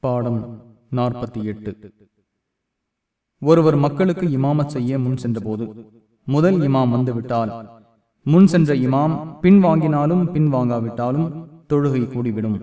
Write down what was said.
பாடம் நாற்பத்தி எட்டு. ஒருவர் மக்களுக்கு இமாமத் செய்ய முன் சென்றபோது முதல் இமாம் வந்துவிட்டால் முன் சென்ற இமாம் பின் வாங்கினாலும் பின் வாங்காவிட்டாலும் தொழுகை கூடிவிடும்.